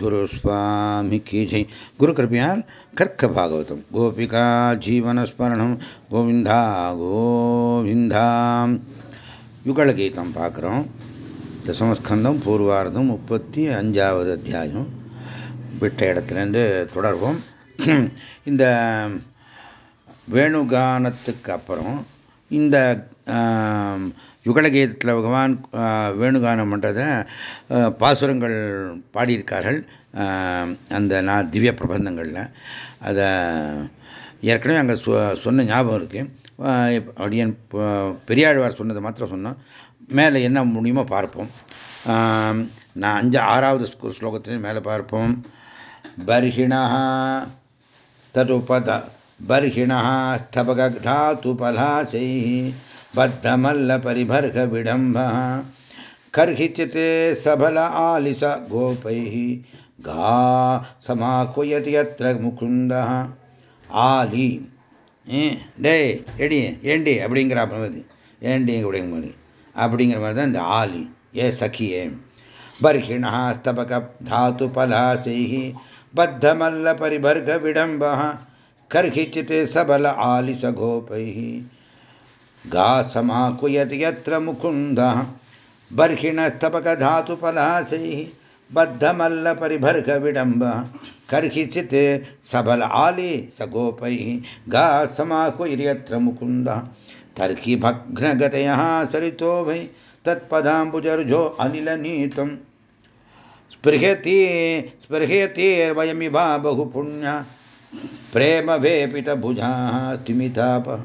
குரு சுவாமி கீஜை குரு கிருப்பையால் கற்க பாகவதம் கோபிகா ஜீவனஸ்மரணம் கோவிந்தா கோவிந்தாம் யுகல கீதம் பார்க்குறோம் தசமஸ்கந்தம் பூர்வார்தம் முப்பத்தி அஞ்சாவது அத்தியாயம் விட்ட இடத்துலேருந்து தொடர்வோம் இந்த வேணுகானத்துக்கு அப்புறம் இந்த யுகலகீதத்தில் பகவான் வேணுகானம் பண்ணுறத பாசுரங்கள் பாடியிருக்கார்கள் அந்த நான் திவ்ய பிரபந்தங்களில் அதை ஏற்கனவே அங்கே சொன்ன ஞாபகம் இருக்குது அப்படியன் பெரியாழ்வார் சொன்னதை மாத்திரம் சொன்னோம் மேலே என்ன முடியுமோ பார்ப்போம் நான் அஞ்சு ஆறாவது ஸ்லோகத்திலையும் மேலே பார்ப்போம் பர்ஹிணா ததுபத बर्हिणः स्तबगधातुपलाशैः बद्धमल्लपरिभर्गविडम्बः कर्हिचिते सबल आलिस गोपैः गा समाकुयति यत्र मुकुन्दः ஆலி டே எடி ஏண்டி அப்படிங்கிற மாதிரி ஏண்டி அப்படிங்கிற மாதிரி அப்படிங்கிற மாதிரி தான் இந்த ஆலி ஏ சகியே பர்ஹிணா ஸ்தபக தாத்து பலாசைः பத்தமல்ல பரிபர்க விடம்பः कर्हिचित् सबल आलिसगोपैः गा गासमाकुयत् यत्र मुकुन्दः बर्हिणस्तपकधातुपलाशैः बद्धमल्लपरिभर्गविडम्बः कर्हिचित् सबल आले सगोपैः गासमाकुयर्यत्र मुकुन्दः तर्किभग्नगतयः सरितो वै तत्पदाम्बुजर्जो अनिलनीतम् स्पृहति स्पृहतिर्वयमिवा बहुपुण्या प्रेमवेपितभुजाः तिमितापः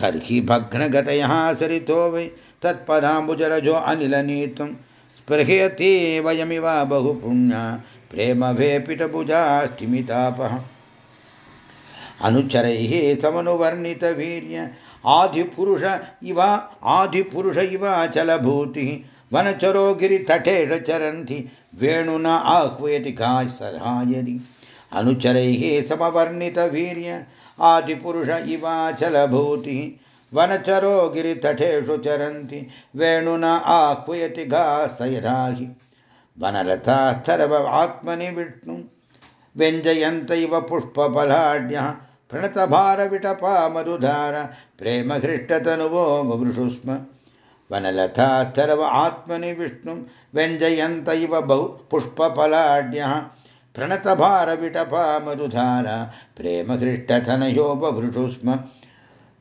तर्हि भग्नगतयः सरितो वै तत्पदाम्बुजरजो अनिलनीतं स्पृहयति वयमिव बहुपुण्या प्रेम वेपितभुजास्तिमितापः अनुचरैः समनुवर्णितवीर्य, आदिपुरुष इव आदिपुरुष इव चलभूतिः। वनचरो गिरितटे चरन्ति, वेणुना आह्वयति कासहायति अनुचरैः समवर्णितवीर्य आदिपुरुष इवाचलभूतिः। वनचरो गिरितटेषु चरन्ति। वेणुना आह्वयति घासयधाहि वनलता सर्व आत्मनि विष्णुं व्यञ्जयन्त इव पुष्पफलाढ्यः। प्रणतभारविटपा मधुधार प्रेमहृष्टतनुवो ववृषुस्म वनलता सर्व आत्मनि विष्णुं व्यञ्जयन्त इव बहु पुष्पफलाढ्यः பிரணதபாரவிடபா மதுதாரா பிரேமகிருஷ்டதனையோ பவருஷு ஸ்ம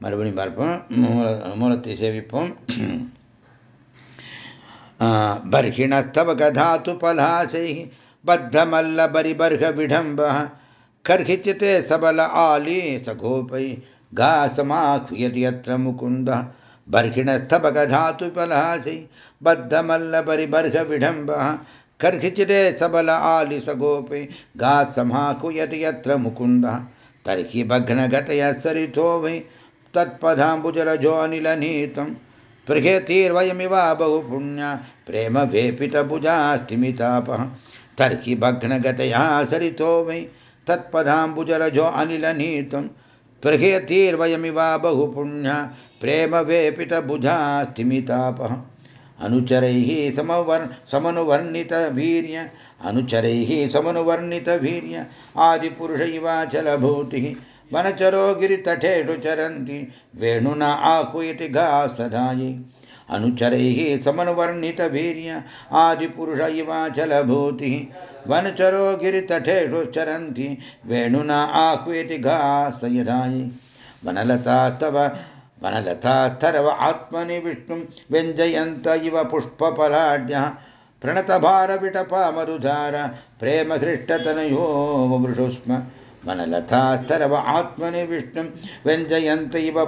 மறுபடியும் பார்ப்போம் மூலத்தை சேவிப்போம் பர்ஹிணஸ்தவ கதாத்து பலாசைः बद्धमल्लबरिबर्हविडम्बः कर्हिचिते सबल आली सघोपै घासमाह्वयति यत्र मुकुन्दः बर्हिणस्थबगधातु पलासै बद्धमल्लबरिबर्हविडम्बः कर्हिचिरे सबल आलिसगोपि गात् समाकुयति यत्र मुकुन्दः तर्हि भग्नगतयः सरितो वै। तत्पदाम्बुजरजोऽनिलनीतं प्रहतीर्वयमिव बहुपुण्या। प्रेमवेपितभुजास्तिमितापः तर्हि भग्नगतया सरितो वै। तत्पदाम्बुजरजोऽनिलनीतं प्रेम बहुपुण्या प्रेमवेपितभुजास्तिमितापः अनुचरैः समवर् समनुवर्णितवीर्य अनुचरैः समनुवर्णितवीर्य आदिपुरुष इवाचलभूतिः वनचरो गिरितटेषु चरन्ति वेणुना आह्वयति घासदायि अनुचरैः समनुवर्णितवीर्य आदिपुरुष इवाचलभूतिः वनचरो गिरितटेषु चरन्ति वेणुना आह्वयति घासयदायि वनलता तव वनलतात्थरव आत्मनि विष्णुं व्यञ्जयन्त इव पुष्पपलाढ्यः प्रणतभारविटपामरुधार प्रेमहृष्टतनयो वृषुस्म वनलतात्थरव आत्मनि विष्णुं व्यञ्जयन्त इव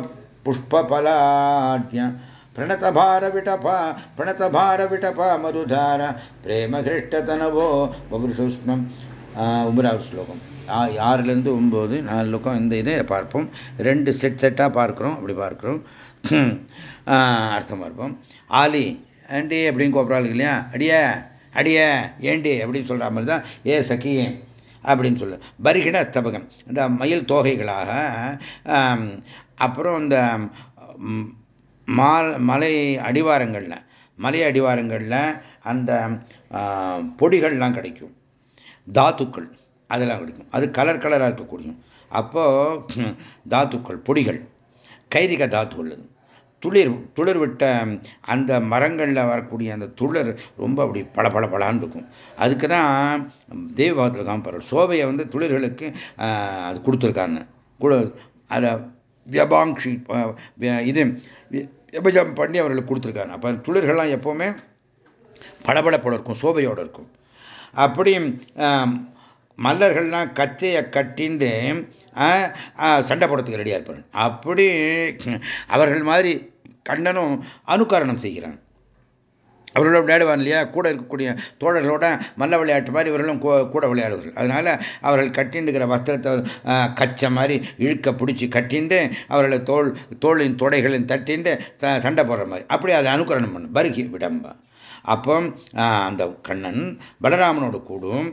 पुष्पपलाढ्य प्रणतभारविटपा प्रणतभारविटपामरुधार प्रेमहृष्टतनवो ववृषुस्म उमराव श्लोकम् ஆறுலேருந்து ஒம்பது நாலு லோகம் இந்த இதை பார்ப்போம். ரெண்டு செட் செட்டாக பார்க்குறோம். அப்படி பார்க்குறோம். அர்த்தம் பார்ப்போம். ஆலி ஆண்டி அப்படின்னு கூப்பிட்றாங்க இல்லையா? அடிய அடிய ஏண்டி அப்படின்னு சொல்கிற மாதிரி தான் ஏ சக்கியே அப்படின்னு சொல்லு. பரிகிட ஸ்தபகம் இந்த மயில் தோகைகளாக அப்புறம் இந்த மால் மலை அடிவாரங்களில் மலை அடிவாரங்களில் அந்த பொடிகள்லாம் கிடைக்கும். தாத்துக்கள். அதெல்லாம் கிடைக்கும் அது கலர் கலராக இருக்கக்கூடியும் அப்போது தாத்துக்கள் பொடிகள் கைதிக தாத்துக்கள். துளிர் துளிர் விட்ட அந்த மரங்களில் வரக்கூடிய அந்த துளிர் ரொம்ப அப்படி பல பல பலான்னு இருக்கும். அதுக்கு தான் தேவபாகத்தில் காமிப்பார். சோபையை வந்து துளிர்களுக்கு அது கொடுத்துருக்காங்க. கூட அதை வியபாங்ஷி இது விபஜம் பண்ணி அவர்களுக்கு கொடுத்துருக்காங்க. அப்போ துளிர்கள்லாம் எப்போவுமே பளபளப்போட இருக்கும் சோபையோடு இருக்கும். அப்படி மல்லர்கள்லாம் கத்தையை கட்டிண்டு சண்டை போடுறதுக்கு ரெடியாக இருப்பாங்க அப்படி அவர்கள் மாதிரி கண்ணனும் அனுகரணம் செய்கிறான். அவர்களோட விளையாடுவான் இல்லையா? கூட இருக்கக்கூடிய தோழர்களோட மல்ல விளையாட்டு மாதிரி இவர்களும் கூட விளையாடுவார்கள். அதனால அவர்கள் கட்டிண்டுக்கிற வஸ்திரத்தை கச்சை மாதிரி இழுக்க பிடிச்சி கட்டிண்டு அவர்களை தோல் தோளின் தொடைகளின் தட்டிண்டு சண்டை போடுற மாதிரி. அப்படி அதை அனுகரணம் பண்ணும் பருகி விடம்பா. அப்போ அந்த கண்ணன் பலராமனோட கூடும்.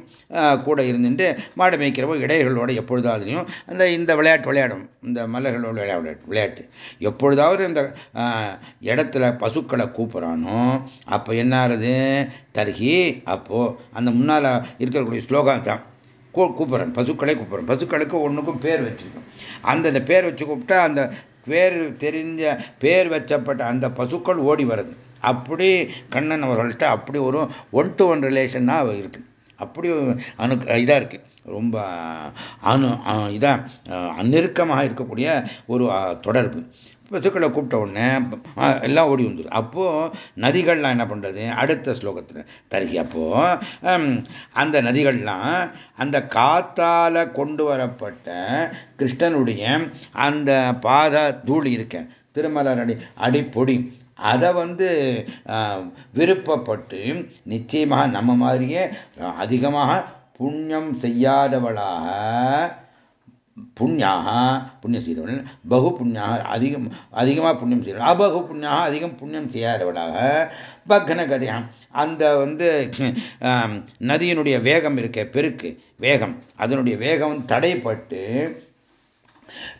கூட இருந்துட்டு மாடு மேய்க்கிறப்போ இடையர்களோட எப்பொழுதாவதுலையும் அந்த இந்த விளையாட்டு விளையாடும். இந்த மல்லர்களோட விளையாட்டு விளையாட்டு. எப்பொழுதாவது இந்த இடத்துல பசுக்களை கூப்பிட்றானோ அப்போ என்ன ஆறுது தருகி அப்போது அந்த முன்னால் இருக்கக்கூடிய ஸ்லோகம் தான் கூப்பிட்றேன் பசுக்களை கூப்பிட்றேன் பசுக்களுக்கு ஒன்றுக்கும் பேர் வச்சுருக்கோம் அந்தந்த பேர் வச்சு கூப்பிட்டா அந்த பேர் தெரிஞ்ச பேர் வச்சப்பட்ட அந்த பசுக்கள் ஓடி வருது அப்படி கண்ணன் அவர்கள்ட்ட அப்படி ஒரு ஒன் டு ஒன் ரிலேஷனாக இருக்கு. அப்படி அணு இதாக இருக்கு. ரொம்ப அனு இதாக நெருக்கமாக இருக்கக்கூடிய ஒரு தொடர்பு. பசுக்களை கூப்பிட்ட உடனே எல்லாம் ஓடி வந்துடும் அப்போது நதிகள்லாம் என்ன பண்ணுறது அடுத்த ஸ்லோகத்தில் தருகி. அப்போது அந்த நதிகள்லாம் அந்த காத்தால் கொண்டு வரப்பட்ட கிருஷ்ணனுடைய அந்த பாத தூளி இருக்கேன் திருமலர் அடி அடிப்பொடி. அதை வந்து விருப்பப்பட்டு நிச்சயமாக நம்ம மாதிரியே அதிகமாக புண்ணியம் செய்யாதவளாக புண்ணியாக புண்ணியம் செய்தவள் பகு புண்ணியாக அதிகம் அதிகமாக புண்ணியம் செய்தவள் அபகு புண்ணியாக அதிகம் புண்ணியம் செய்யாதவளாக பக்ன கதையாம் அந்த வந்து நதியினுடைய வேகம் இருக்க பெருக்கு வேகம் அதனுடைய வேகம் தடைப்பட்டு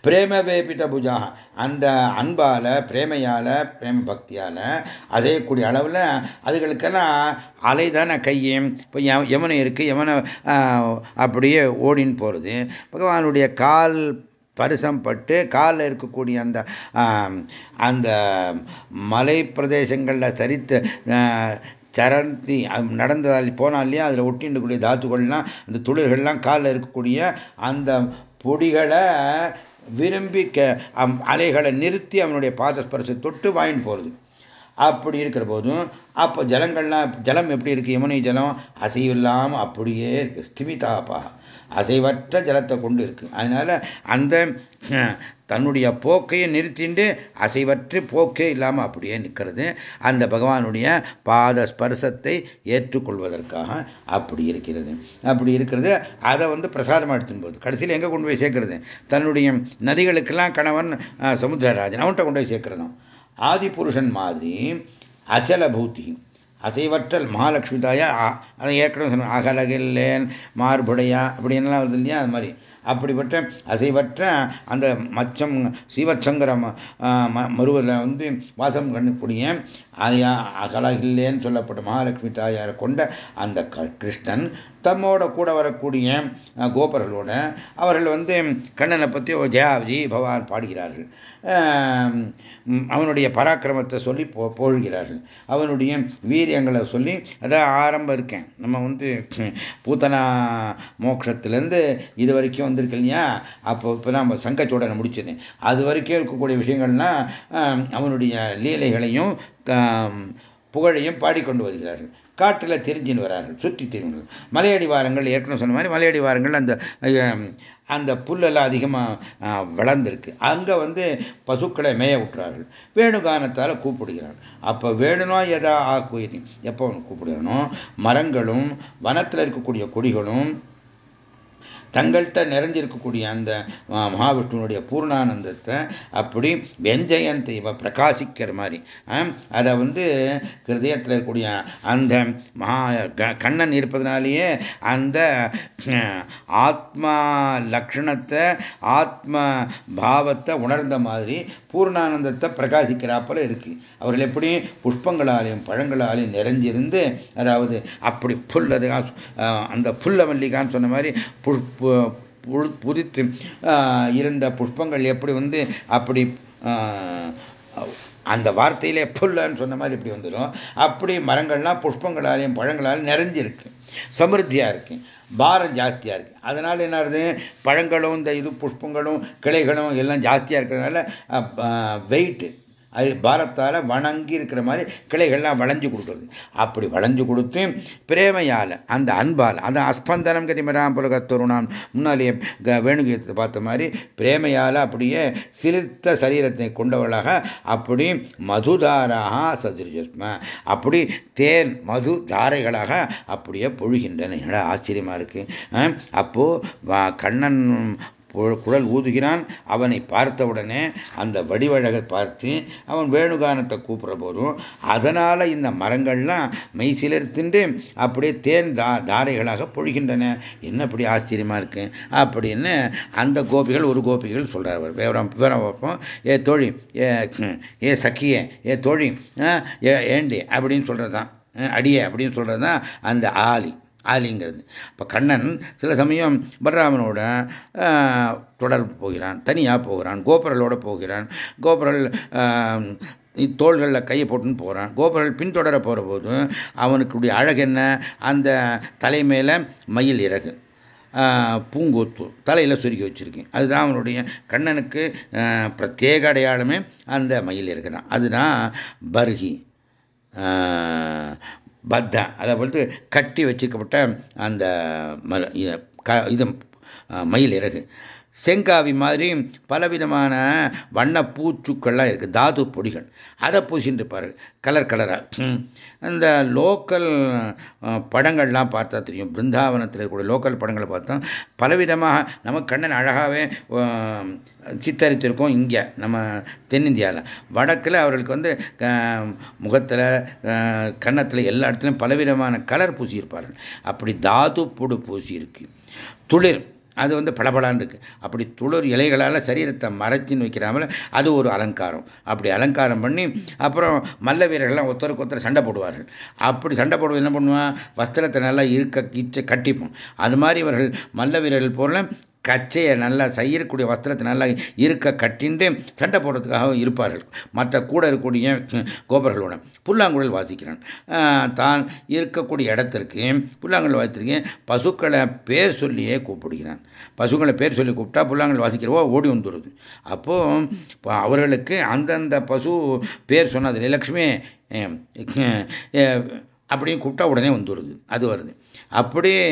பிரேம வேபித புஜா அந்த அன்பால பிரேமையால பிரேம பக்தியால அதையக்கூடிய அளவில் அதுகளுக்கெல்லாம் அலைதான கையும் இப்போ எவனை இருக்கு யமனை அப்படியே ஓடின்னு போகிறது பகவானுடைய கால் பரிசம் பட்டு காலில் இருக்கக்கூடிய அந்த அந்த மலை பிரதேசங்களில் சரித்து சரந்தி நடந்ததால் போனால் இல்லையா? அதில் ஒட்டிண்டுக்கூடிய தாத்துக்கள்லாம் அந்த துளிர்கள்லாம் காலில் இருக்கக்கூடிய அந்த பொடிகளை விரும்பி அலைகளை நிறுத்தி அவனுடைய பாதஸ்பரிசை தொட்டு வாங்கிட்டு போகிறது அப்படி இருக்கிற போதும் அப்போ ஜலங்கள்லாம் ஜலம் எப்படி இருக்குது யமுனை ஜலம் அசைவில்லாமல் அப்படியே இருக்குது ஸ்திமிதாப்பா அசைவற்ற ஜலத்தை கொண்டு இருக்கு. அதனால் அந்த தன்னுடைய போக்கையை நிறுத்திண்டு அசைவற்று போக்கே இல்லாமல் அப்படியே நிற்கிறது அந்த பகவானுடைய பாத ஸ்பர்சத்தை ஏற்றுக்கொள்வதற்காக அப்படி இருக்கிறது. அப்படி இருக்கிறது. அதை வந்து பிரசாதமாக எடுத்துன்னு போகுது கடைசியில் எங்கே கொண்டு போய் சேர்க்கறது? தன்னுடைய நதிகளுக்கெல்லாம் கணவன் சமுத்திரராஜன் அவன்கிட்ட கொண்டு போய் சேர்க்கிறதும். ஆதி புருஷன் மாதிரி அச்சல பூத்தி அசைவற்றல் மகாலட்சுமி தாயா அதை ஏற்கனவே சொன்ன அகலகில்லேன் மார்புடையா அப்படின்லாம் வருது இல்லையா? அது மாதிரி. அப்படிப்பட்ட அசைவற்ற அந்த மச்சம் சீவச்சங்கர மருவதில் வந்து வாசம் கண்ணக்கூடிய ஆரியா அகலகில்லேன்னு சொல்லப்பட்ட மகாலட்சுமி தாயாரை கொண்ட அந்த கிருஷ்ணன் தம்மோட கூட வரக்கூடிய கோபர்களோட அவர்கள் வந்து கண்ணனை பற்றி ஜெயா விஜய் பகவான் பாடுகிறார்கள். அவனுடைய பராக்கிரமத்தை சொல்லி போ போழ்கிறார்கள். அவனுடைய வீரியங்களை சொல்லி அதான் ஆரம்பம் இருக்கேன். நம்ம வந்து பூத்தனா மோட்சத்திலேருந்து இது வரைக்கும் வந்திருக்கு இல்லையா? அப்போ இப்போ நம்ம சங்கச்சோடனை முடிச்சது. அது வரைக்கும் இருக்கக்கூடிய விஷயங்கள்லாம் அவனுடைய லீலைகளையும் புகழையும் பாடிக்கொண்டு வருகிறார்கள். காட்டில் தெரிஞ்சுன்னு வரார்கள் சுற்றி தெரிஞ்சு மலையடி வாரங்கள் ஏற்கனவே சொன்ன மாதிரி மலையடி வாரங்கள் அந்த அந்த புல்லெல்லாம் அதிகமாக வளர்ந்துருக்கு. அங்கே வந்து பசுக்களை மேய விட்டுறார்கள். வேணுகானத்தால் கூப்பிடுகிறார் அப்போ வேணுனா எதா ஆக்குயிரி எப்போ கூப்பிடுறானோ மரங்களும் வனத்தில் இருக்கக்கூடிய கொடிகளும் தங்கள்கிட்ட நிறைஞ்சிருக்கக்கூடிய அந்த மகாவிஷ்ணுனுடைய பூர்ணானந்தத்தை அப்படி வெஞ்சயந்தை பிரகாசிக்கிற மாதிரி. அதை வந்து ஹிருதயத்தில் இருக்கக்கூடிய அந்த மகா கண்ணன் இருப்பதனாலேயே அந்த ஆத்மா லக்ஷணத்தை ஆத்ம பாவத்தை உணர்ந்த மாதிரி பூர்ணானந்தத்தை பிரகாசிக்கிறாப்பல இருக்கு. அவர்கள் எப்படி? புஷ்பங்களாலையும் பழங்களாலையும் நிறைஞ்சிருந்து அதாவது அப்படி புல்லது அந்த புல்ல மல்லிகான்னு சொன்ன மாதிரி புதித்து இருந்த புஷ்பங்கள் எப்படி வந்து அப்படி அந்த வார்த்தையிலே புல்லன்னு சொன்ன மாதிரி இப்படி வந்துடும் அப்படி மரங்கள்லாம் புஷ்பங்களாலையும் பழங்களாலையும் நிறைஞ்சிருக்கு. சமிருத்தியாக இருக்கு. பாரம் ஜாஸ்தியாக இருக்குது அதனால் என்ன ஆகுது பழங்களும் இந்த இது புஷ்பங்களும் கிளைகளும் எல்லாம் ஜாஸ்தியாக இருக்கிறதுனால வெயிட்டு. அது பாரத்தால் வணங்கி இருக்கிற மாதிரி கிளைகள்லாம் வளைஞ்சு கொடுக்குறது. அப்படி வளைஞ்சு கொடுத்து பிரேமையால் அந்த அன்பால் அந்த அஸ்பந்தனம் கதிமராம் புலகத்தொருணாம் முன்னாலேயே வேணுகீதத்தை பார்த்த மாதிரி பிரேமையால் அப்படியே சிலிர்த்த சரீரத்தை கொண்டவளாக அப்படி மதுதாராக சதிருஜஸ்ம அப்படி தேன் மது தாரைகளாக அப்படியே பொழுகின்றன. என்னடா ஆச்சரியமாக இருக்குது அப்போது கண்ணன் குரல் ஊதுகிறான். அவனை பார்த்தவுடனே அந்த வடிவழகை பார்த்து அவன் வேணுகானத்தை கூப்பிடுற போதும் அதனால் இந்த மரங்கள்லாம் மெய் சிலிர்த்துண்டு அப்படியே தேன் தா தாரைகளாக பொழிகின்றன. என்ன அப்படி ஆச்சரியமாக இருக்கு? அப்படின்னு அந்த கோபிகள் ஒரு கோபிகள் சொல்கிறார் அவர். விவரம் விவரம் பார்ப்போம். ஏ தோழி ஏ ஏ சக்கியே ஏ தோழி ஏண்டி? அப்படின்னு சொல்றதுதான். அடியே அப்படின்னு சொல்கிறது தான் அந்த ஆலி ஆலிங்கிறது. இப்போ கண்ணன் சில சமயம் பலராமனோட தொடர்பு போகிறான் தனியாக போகிறான் கோபுரலோட போகிறான் கோபுரல் தோள்களில் கையை போட்டுன்னு போகிறான் கோபுரல் பின்தொடர போகிற போது அவனுக்குடைய அழகு என்ன? அந்த தலை மேலே மயில் இறகு பூங்கொத்து தலையில் சுருக்கி வச்சிருக்கேன் அதுதான் அவனுடைய கண்ணனுக்கு பிரத்யேக அடையாளமே அந்த மயில் இருக்குதான் அதுதான் பர்ஹி பத்தா. அதை பொறுத்து கட்டி வச்சுக்கப்பட்ட அந்த இது மயில் இறகு. செங்காவி மாதிரி பலவிதமான வண்ண பூச்சுக்கள்லாம் இருக்குது தாது பொடிகள். அதை பூசிட்டு பாரு கலர் கலராக இந்த லோக்கல் படங்கள்லாம் பார்த்தா தெரியும். பிருந்தாவனத்தில் கூட லோக்கல் படங்களை பார்த்தா பலவிதமாக நம்ம கண்ணன் அழகாகவே சித்தரித்திருக்கோம் இங்கே நம்ம தென்னிந்தியாவில் வடக்கில் அவர்களுக்கு வந்து முகத்தில் கன்னத்தில் எல்லா இடத்துலையும் பலவிதமான கலர் பூசியிருப்பார்கள். அப்படி தாது பொடு பூசியிருக்கு. துளிர். அது வந்து பளபளான்னு இருக்கு. அப்படி துளிர் இலைகளால் சரீரத்தை மறைச்சின்னு வைக்கிறாமல் அது ஒரு அலங்காரம். அப்படி அலங்காரம் பண்ணி அப்புறம் மல்ல வீரர்கள்லாம் ஒருத்தருக்கு ஒருத்தர் சண்டை போடுவார்கள். அப்படி சண்டை போடுவது என்ன பண்ணுவான் வஸ்திரத்தை நல்லா இருக்க இச்ச கட்டிப்போம். அது மாதிரி இவர்கள் மல்ல வீரர்கள் போல கச்சையை நல்லா செய்யக்கூடிய வஸ்திரத்தை நல்லா இருக்க கட்டிண்டு சண்டை போடுறதுக்காக இருப்பார்கள். மற்ற கூட இருக்கக்கூடிய கோபர்களோட புல்லாங்குழல் வாசிக்கிறான். தான் இருக்கக்கூடிய இடத்திற்கு புல்லாங்குழல் வாசித்திருக்கேன் பசுக்களை பேர் சொல்லியே கூப்பிடுகிறான். பசுக்களை பேர் சொல்லி கூப்பிட்டா புல்லாங்குழல் வாசிக்கிறவோ ஓடி வந்துடுது அப்போ அவர்களுக்கு அந்தந்த பசு பேர் சொன்னது லட்சுமி அப்படின்னு கூப்பிட்டா உடனே வந்துடுது அது வருது. அப்படியே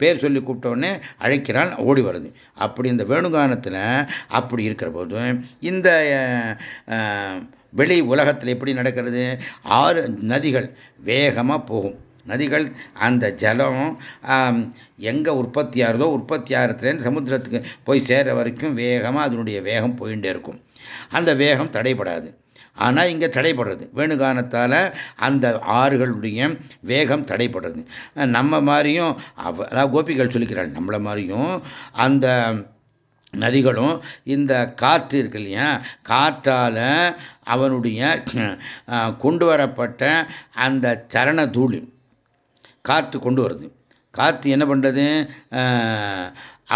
பேர் சொல்லி கூப்பிட்டோடனே அழைக்கிறான் ஓடி வருது. அப்படி இந்த வேணுகானத்தில் அப்படி இருக்கிற போது இந்த வெளி உலகத்தில் எப்படி நடக்கிறது? ஆறு நதிகள் வேகமாக போகும். நதிகள் அந்த ஜலம் எங்கே உற்பத்தி ஆகிறதோ உற்பத்தி ஆகிறதுலேருந்து சமுத்திரத்துக்கு போய் சேர்ற வரைக்கும் வேகமாக அதனுடைய வேகம் போயிட்டே இருக்கும். அந்த வேகம் தடைபடாது. ஆனால் இங்கே தடைப்படுறது வேணுகானத்தால் அந்த ஆறுகளுடைய வேகம் தடைப்படுறது நம்ம மாதிரியும் அதாவது கோபிகள் சொல்லிக்கிறாள் நம்மளை மாதிரியும் அந்த நதிகளும் இந்த காற்று இருக்கு இல்லையா? காற்றால் அவனுடைய கொண்டு வரப்பட்ட அந்த சரண தூளி காற்று கொண்டு வருது. காற்று என்ன பண்ணுறது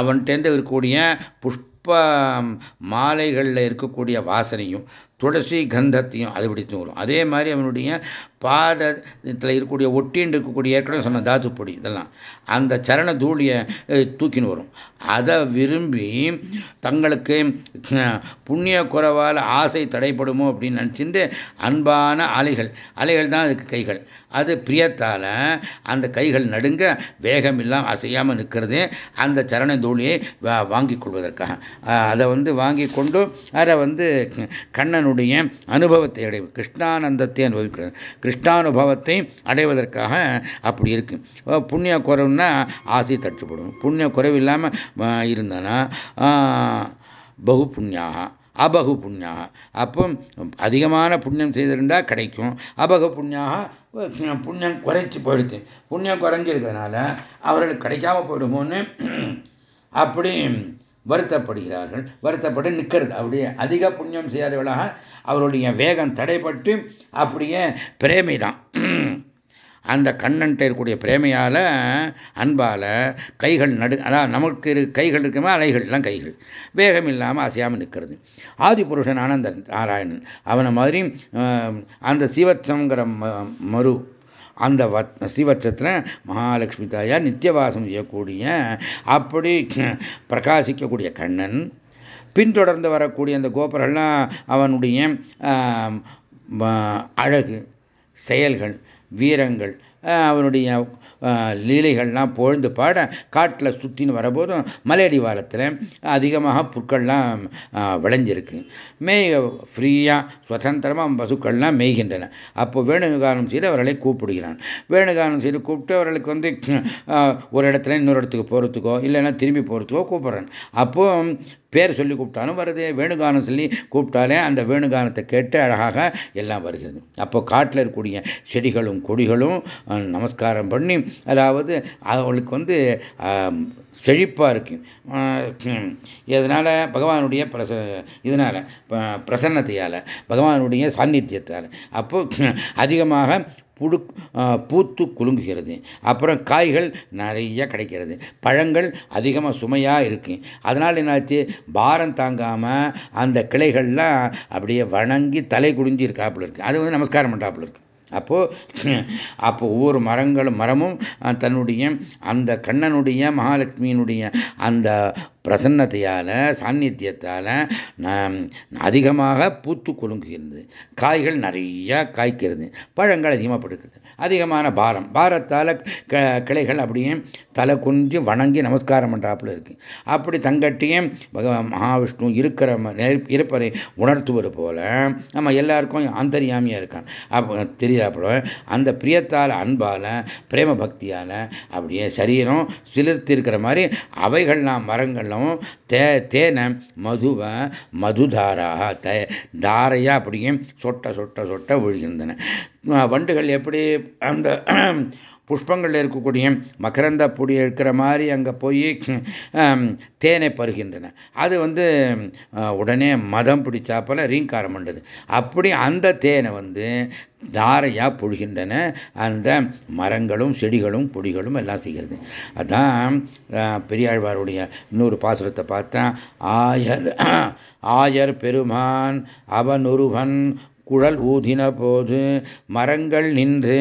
அவன்கிட்டேருந்து இருக்கக்கூடிய புஷ்ப மாலைகளில் இருக்கக்கூடிய வாசனையும் துளசி கந்தத்தையும் அது பிடித்து வரும். அதே மாதிரி அவனுடைய பாதத்தில் இருக்கக்கூடிய ஒட்டின்னு இருக்கக்கூடிய ஏற்கனவே சொன்ன தாத்து பொடி இதெல்லாம். அந்த சரண தூளியை தூக்கின்னு வரும். அதை விரும்பி தங்களுக்கு புண்ணிய குறைவால் ஆசை தடைப்படுமோ அப்படின்னு நினச்சிட்டு அன்பான அலைகள். அலைகள் தான் அதுக்கு கைகள். அது பிரியத்தால் அந்த கைகள் நடுங்க வேகம் இல்லாமல் அசையாமல் நிற்கிறது அந்த சரண தூளியை வாங்கி கொள்வதற்காக. அதை வந்து வாங்கி கொண்டு அதை வந்து கண்ணனுடைய அனுபவத்தை அடைவு கிருஷ்ணானந்தத்தை அனுபவிக்கிறது கிருஷ்ணானுபவத்தை அடைவதற்காக அப்படி இருக்கு. புண்ணிய குறைவுன்னா ஆசை தட்டுப்படும். புண்ணிய குறைவு இல்லாமல் இருந்தானா? பகு புண்ணியாக அபகு புண்ணியாக அப்போ அதிகமான புண்ணியம் செய்திருந்தால் கிடைக்கும். அபகு புண்ணியாக புண்ணியம் குறைச்சி போயிடுது புண்ணியம் குறைஞ்சிருக்கிறதுனால அவர்களுக்கு கிடைக்காம போயிடுமோன்னு அப்படி வருத்தப்படுகிறார்கள். வருத்தப்பட்டு நிற்கிறது. அப்படியே அதிக புண்ணியம் செய்யாதவர்களாக அவருடைய வேகம் தடைப்பட்டு அப்படியே பிரேமை தான் அந்த கண்ணன்ட்ட இருக்கக்கூடிய பிரேமையால் அன்பால் கைகள் நடு அதான் நமக்கு இரு கைகள் இருக்குமே அலைகள்லாம் கைகள். வேகம் இல்லாமல் அசையாமல் நிற்கிறது ஆதி புருஷனான அந்த நாராயணன். அவனை மாதிரி அந்த சிவத்தங்கிற மறு அந்த வத் ஸ்ரீவத்சத்தில் மகாலட்சுமி தாயார் நித்தியவாசம் செய்யக்கூடிய அப்படி பிரகாசிக்கக்கூடிய கண்ணன் பின்தொடர்ந்து வரக்கூடிய அந்த கோபுரங்கள்லாம் அவனுடைய அழகு செயல்கள் வீரங்கள் அவனுடைய லீலைகள்லாம் பொழுந்து பாட காட்டில் சுற்றின்னு வரபோதும் மலையடிவாரத்தில் அதிகமாக புற்கள்லாம் விளைஞ்சிருக்கு. மேய ஃப்ரீயாக சுதந்திரமாக பசுக்கள்லாம் மேய்கின்றன. அப்போ வேணுகானம் செய்து அவர்களை கூப்பிடுகிறான். வேணுகானம் செய்து கூப்பிட்டு அவர்களுக்கு வந்து ஒரு இடத்துல இன்னொரு இடத்துக்கு போகிறதுக்கோ இல்லைன்னா திரும்பி போகிறதுக்கோ கூப்பிட்றான். அப்போ பேர் சொல்லி கூப்பிட்டாலும் வருது. வேணுகானம் சொல்லி கூப்பிட்டாலே அந்த வேணுகானத்தை கேட்டு அழகாக எல்லாம் வருகிறது. அப்போ காட்டில் இருக்கக்கூடிய செடிகளும் கொடிகளும் நமஸ்காரம் பண்ணி அதாவது அவளுக்கு வந்து செழிப்பாக இருக்கு. இதனால் பகவானுடைய பிரச இதனால் பிரசன்னத்தையால் பகவானுடைய சாநித்தியத்தால். அப்போ அதிகமாக புடு பூத்து குலுங்குகிறது. அப்புறம் காய்கள் நிறைய கிடைக்கிறது. பழங்கள் அதிகமாக சுமையாக இருக்கு. அதனால் என்னாச்சு? பாரம் தாங்காமல் அந்த கிளைகள்லாம் அப்படியே வணங்கி தலை குடிஞ்சு இருக்காப்புல இருக்கு. அது வந்து நமஸ்காரம் பண்ணுறாப்புல இருக்கு. அப்போது அப்போ ஒவ்வொரு மரங்களும் மரமும் தன்னுடைய அந்த கண்ணனுடைய மகாலட்சுமியினுடைய அந்த பிரசன்னத்தையால் சாநித்தியத்தால் அதிகமாக பூத்து குலுங்குகிறது. காய்கள் நிறையா காய்க்கிறது. பழங்கள் அதிகமாக படுக்கிறது அதிகமான பாரம். பாரத்தால் கிளைகள் அப்படியே தலை குஞ்சு வணங்கி நமஸ்காரம் பண்ணுறாப்புல இருக்கு. அப்படி தங்கட்டியும் பகவான் மகாவிஷ்ணு இருக்கிற இருப்பதை உணர்த்துவது போல நம்ம எல்லாருக்கும் அந்தரியாமியாக இருக்கான். அப்போ தெரியாப்புல அந்த பிரியத்தால் அன்பால் பிரேம பக்தியால் அப்படியே சரீரம் சிலிர்த்திருக்கிற மாதிரி அவைகள்லாம் மரங்களும் தே தேனை மதுவை மதுதாராக தே தாரையாக அப்படியே சொட்ட சொட்ட சொட்ட விழுகின்றன. வண்டுகள் எப்படி அந்த புஷ்பங்களில் இருக்கக்கூடிய மகரந்த பொடி இருக்கிற மாதிரி அங்கே போய் தேனை பருகின்றன. அது வந்து உடனே மதம் பிடிச்சாப்பில் ரீங்காரம் பண்ணுது அப்படி அந்த தேனை வந்து தாரையாக பொழுகின்றன. அந்த மரங்களும் செடிகளும் பொடிகளும் எல்லாம் செய்கிறது. அதான் பெரியாழ்வாருடைய இன்னொரு பாசுரத்தை பார்த்தா ஆயர் ஆயர் பெருமான் அவனொருவன் குழல் ஊதின போது மரங்கள் நின்று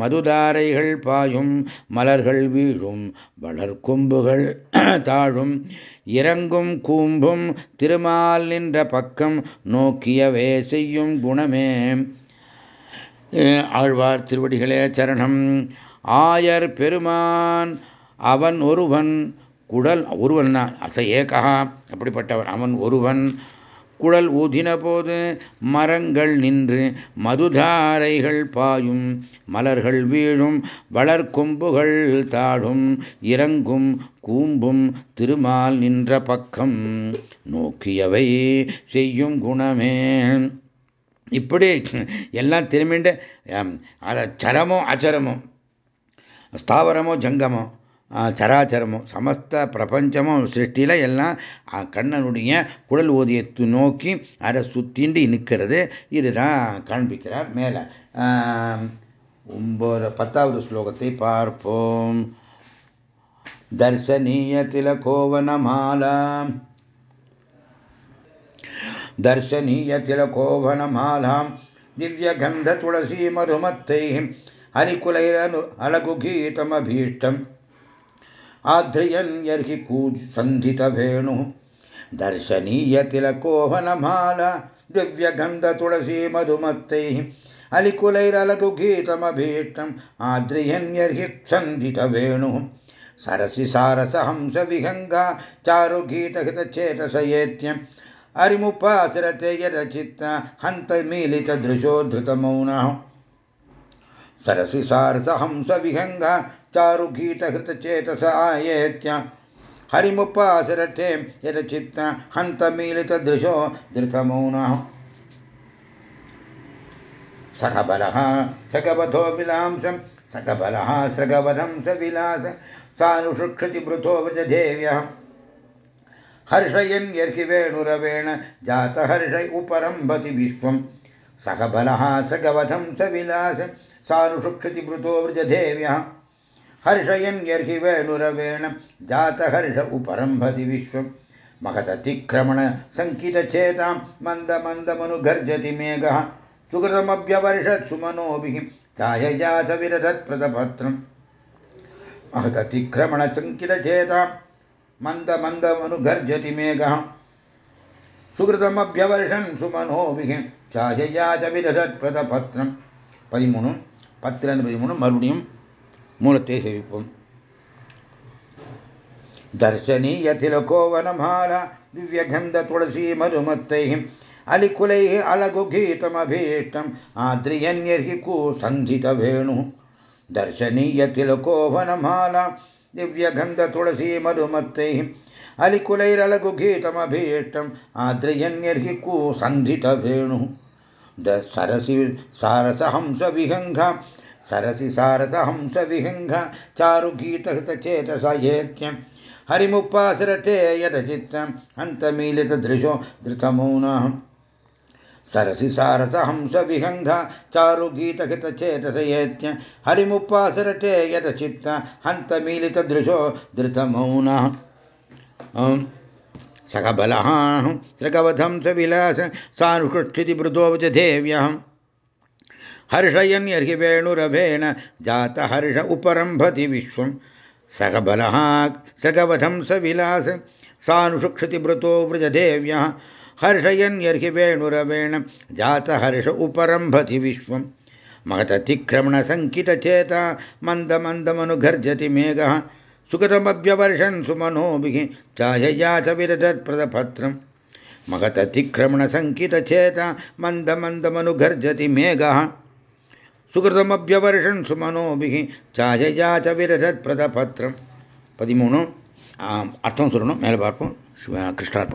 மதுதாரைகள் பாயும் மலர்கள் வீழும் வளர்கொம்புகள் தாழும் இறங்கும் கூம்பும் திருமால் நின்ற பக்கம் நோக்கியவே செய்யும் குணமே. ஆழ்வார் திருவடிகளே சரணம். ஆயர் பெருமான் அவன் ஒருவன் குடல் ஒருவன் அச ஏகா அப்படிப்பட்டவன் அவன் ஒருவன் குழல் ஊதின போது மரங்கள் நின்று மதுதாரைகள் பாயும். மலர்கள் வீழும் வளர்கொம்புகள் தாழும் இறங்கும் கூம்பும் திருமால் நின்ற பக்கம். நோக்கியவை செய்யும் குணமே. இப்படி எல்லாம் திரும்பிண்டு அதை சரமோ அச்சரமோ ஸ்தாவரமோ ஜங்கமோ சராச்சரமும் சமஸ்த பிரபஞ்சமும் சிருஷ்டியில் எல்லாம் கண்ணனுடைய குடல் ஓதியத்தை நோக்கி அதை சுத்திண்டு நிற்கிறது. இதுதான் காண்பிக்கிறார் மேலே. ஒன்பது பத்தாவது ஸ்லோகத்தை பார்ப்போம். தர்சனீய திலகோவனமாலா தர்சனீய திலகோவனமாலாம் திவ்யகந்த துளசி மருமத்தை ஹலிகுலைரனு அலகுகீதமபீஷ்டம் आध्रियन् यर्हि कूसन्धितवेणुः दर्शनीयतिलकोहनमाला दिव्यगन्धतुलसीमधुमत्तैः अलिकुलैरलघुगीतमभीष्टम् आद्रियन् यर्हि सन्धितवेणुः सरसि सारसहंसविहङ्गा चारुगीतहितचेतसयेत्यम् अरिमुपासरते यदचित्त हन्तमीलितदृशो धृतमौनः सरसि सारसहंसविहङ्ग चारुगीतहृतचेतसायेत्य। हरिमुपासरथे यदचित्त हन्तमीलितदृशो धृतमौनः सखबलः सखबधो विलांसं सखबलः सखबलं स विलास सानुषुक्षतिमृतो वजधेव्यः हर्षयन् यर्हि वेणुरवेण जातहर्षय उपरम्भति विश्वं। सखबलः सखवधं स विलास सानुषुक्षतिमृतो व्रजधेव्यः हर्षयन् यर्हि वेणुरवेण जातहर्ष उपरम्भति विश्वं महततिक्रमणसङ्कितचेतां मन्दमन्दमनुगर्जति मेघः सुकृतमभ्यवर्षत् सुमनोभिः छायजातविरधत्प्रदपत्रम् महततिक्रमणसङ्कितचेतां मन्दमन्दमनुगर्जति मेघः சுகிருதமபியவர்ஷன் சுமனோபிக சாயஜாத விரதத்பிரதபத்ரம் பதிமூணு பத்துலேருந்து பதிமூணு மறுபடியும் மூலத்தை சேவிப்போம் தர்சனீய திலகோவனமால திவ்யகந்த துளசி மருமத்தை அலிக்குலை அழகு கீதமபீஷ்டம் ஆத்ரியன்யர்கி கூ சந்தித வேணு. தர்சனீய திலகோவனமால திவ்யகந்த துளசி மருமத்தை அலிக்குலைரலகு கீதமபீஷ்டம் ஆத்ரியன்யர்கி கூ சந்தித வேணு. சரசி சாரசஹம்ச सरसि सारस हंस विहङ्ग चारुगीतहितचेतसयेत्यं हरिमुपासरते यदचित्तं हन्तमीलितदृशो धृतमूनः। सरसि सारस हंस विहङ्ग चारुगीतहितचेतसयेत्य हरिमुपासरटे यदचित्त हन्तमीलितदृशो धृतमौनः। अं। सखबलः सृगवधं स विलास सानुकृच्छिति मृदो च देव्यः वेणुरभेण जातहर्ष उपरम्भति विश्वं। सकबलः सगवधं स विलास सानुषुक्षतिमृतो व्रजदेव्यः वेणुरवेण जातहर्ष उपरम्भति विश्वं। महततिक्रमणसङ्कितचेता मन्दमन्दमनुघर्जति मेघः। सुकृतमभ्यवर्षन् सुमनोभिः छायया च विरदत्प्रदपत्रम् महततिक्रमणसङ्कितचेता मन्दमन्दमनुघर्जति मेघः। சுகிருதமபியவர்ஷன் சுமனோபிகி சாயஜாச்ச விரதத் பிரதபத்திரம் பதிமூணு அர்த்தம் சொல்லணும் மேலே பார்ப்போம் கிருஷ்ணார்ப்பணம்